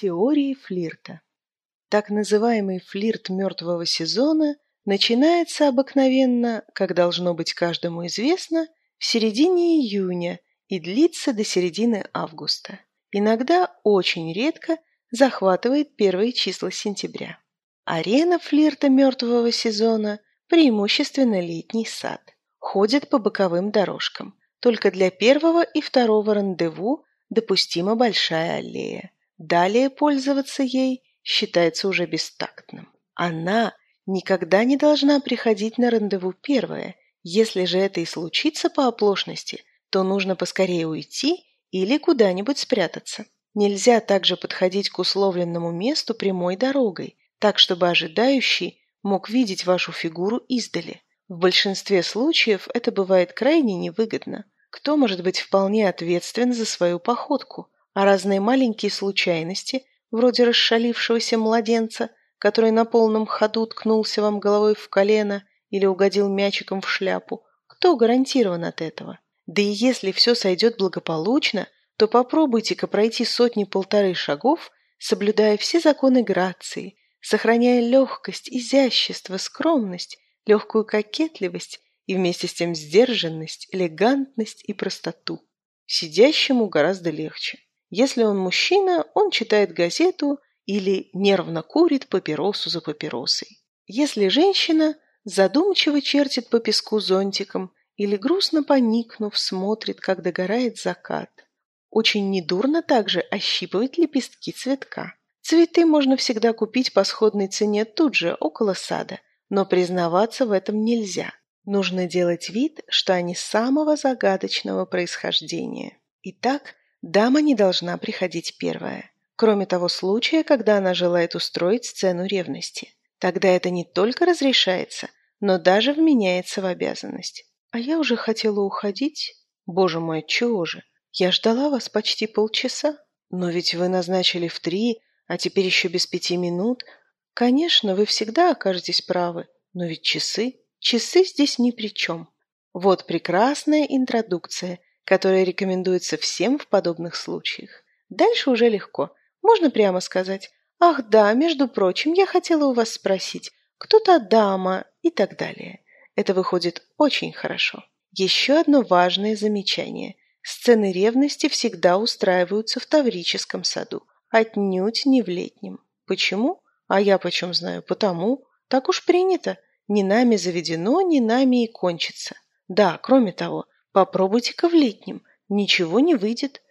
Теории флирта. Так называемый флирт мертвого сезона начинается обыкновенно, как должно быть каждому известно, в середине июня и длится до середины августа. Иногда, очень редко, захватывает первые числа сентября. Арена флирта мертвого сезона – преимущественно летний сад. Ходит по боковым дорожкам. Только для первого и второго рандеву допустима большая аллея. Далее пользоваться ей считается уже бестактным. Она никогда не должна приходить на рандеву первая. Если же это и случится по оплошности, то нужно поскорее уйти или куда-нибудь спрятаться. Нельзя также подходить к условленному месту прямой дорогой, так чтобы ожидающий мог видеть вашу фигуру издали. В большинстве случаев это бывает крайне невыгодно. Кто может быть вполне ответственен за свою походку? А разные маленькие случайности, вроде расшалившегося младенца, который на полном ходу ткнулся вам головой в колено или угодил мячиком в шляпу, кто гарантирован от этого? Да и если все сойдет благополучно, то попробуйте-ка пройти сотни-полторы шагов, соблюдая все законы грации, сохраняя легкость, изящество, скромность, легкую кокетливость и вместе с тем сдержанность, элегантность и простоту. Сидящему гораздо легче. Если он мужчина, он читает газету или нервно курит папиросу за папиросой. Если женщина, задумчиво чертит по песку зонтиком или грустно поникнув смотрит, как догорает закат. Очень недурно также ощипывать лепестки цветка. Цветы можно всегда купить по сходной цене тут же, около сада, но признаваться в этом нельзя. Нужно делать вид, что они самого загадочного происхождения. Итак, Дама не должна приходить первая, кроме того случая, когда она желает устроить сцену ревности. Тогда это не только разрешается, но даже вменяется в обязанность. А я уже хотела уходить. Боже мой, чего же? Я ждала вас почти полчаса. Но ведь вы назначили в три, а теперь еще без пяти минут. Конечно, вы всегда окажетесь правы, но ведь часы... Часы здесь ни при чем. Вот прекрасная интродукция, которая рекомендуется всем в подобных случаях. Дальше уже легко. Можно прямо сказать «Ах да, между прочим, я хотела у вас спросить, кто та дама?» и так далее. Это выходит очень хорошо. Еще одно важное замечание. Сцены ревности всегда устраиваются в Таврическом саду, отнюдь не в летнем. Почему? А я почем знаю? Потому. Так уж принято. Не нами заведено, не нами и кончится. Да, кроме того, Попробуйте-ка в летнем. Ничего не выйдет.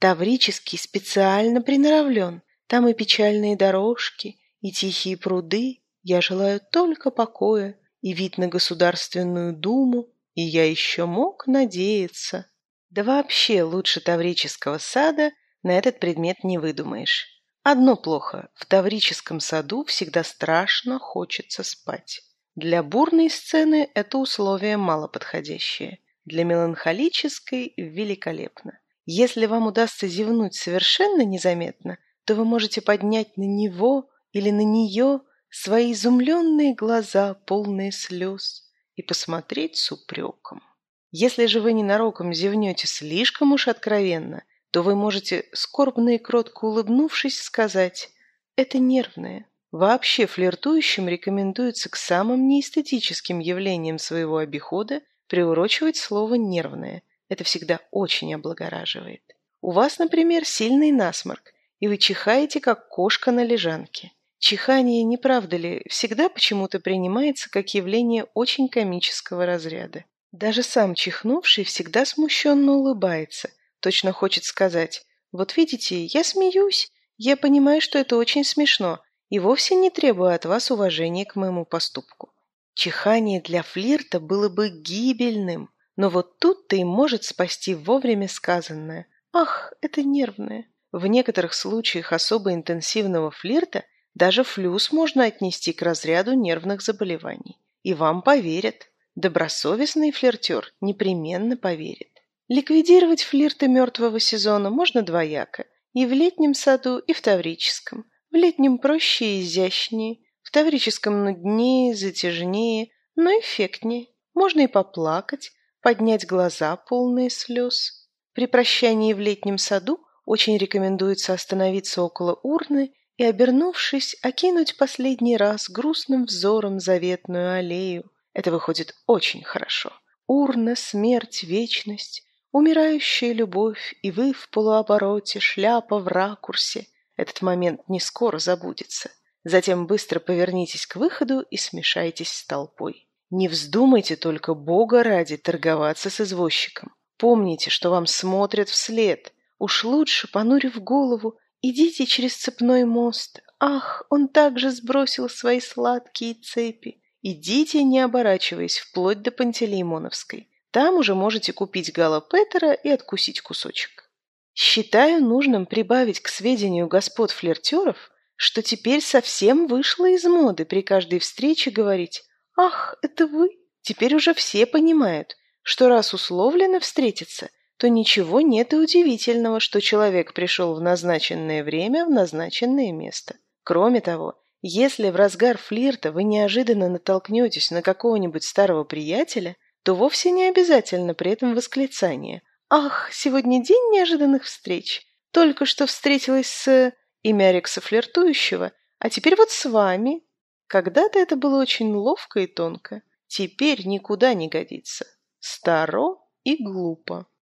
Таврический специально приноровлен. Там и печальные дорожки, и тихие пруды. Я желаю только покоя и вид на Государственную Думу, и я еще мог надеяться. Да вообще лучше Таврического сада на этот предмет не выдумаешь. Одно плохо. В Таврическом саду всегда страшно хочется спать. Для бурной сцены это условие малоподходящее. Для меланхолической великолепно. Если вам удастся зевнуть совершенно незаметно, то вы можете поднять на него или на нее свои изумленные глаза, полные слез, и посмотреть с упреком. Если же вы ненароком зевнете слишком уж откровенно, то вы можете, скорбно и кротко улыбнувшись, сказать «это нервное». Вообще флиртующим рекомендуется к самым неэстетическим явлениям своего обихода приурочивать слово «нервное». Это всегда очень облагораживает. У вас, например, сильный насморк, и вы чихаете, как кошка на лежанке. Чихание, не правда ли, всегда почему-то принимается как явление очень комического разряда. Даже сам чихнувший всегда смущенно улыбается, точно хочет сказать «Вот видите, я смеюсь, я понимаю, что это очень смешно, и вовсе не требую от вас уважения к моему поступку». Чихание для флирта было бы гибельным, но вот тут-то и может спасти вовремя сказанное. Ах, это нервное. В некоторых случаях особо интенсивного флирта даже флюс можно отнести к разряду нервных заболеваний. И вам поверят. Добросовестный флиртер непременно поверит. Ликвидировать флирты мертвого сезона можно двояко. И в летнем саду, и в таврическом. В летнем проще и изящнее, таврическом нуднее, затяжнее, но эффектнее. Можно и поплакать, поднять глаза, полные слез. При прощании в летнем саду очень рекомендуется остановиться около урны и, обернувшись, окинуть последний раз грустным взором заветную аллею. Это выходит очень хорошо. Урна, смерть, вечность, умирающая любовь, и вы в полуобороте, шляпа в ракурсе. Этот момент не скоро забудется. Затем быстро повернитесь к выходу и смешайтесь с толпой. Не вздумайте только Бога ради торговаться с извозчиком. Помните, что вам смотрят вслед. Уж лучше, понурив голову, идите через цепной мост. Ах, он также сбросил свои сладкие цепи. Идите, не оборачиваясь, вплоть до Пантелеймоновской. Там уже можете купить Гала Петера и откусить кусочек. Считаю нужным прибавить к сведению господ флиртеров, что теперь совсем вышло из моды при каждой встрече говорить «Ах, это вы!» Теперь уже все понимают, что раз условлено встретиться, то ничего нет и удивительного, что человек пришел в назначенное время в назначенное место. Кроме того, если в разгар флирта вы неожиданно натолкнетесь на какого-нибудь старого приятеля, то вовсе не обязательно при этом восклицание «Ах, сегодня день неожиданных встреч! Только что встретилась с...» имя Рекса флиртующего, а теперь вот с вами. Когда-то это было очень ловко и тонко, теперь никуда не годится. Старо и глупо.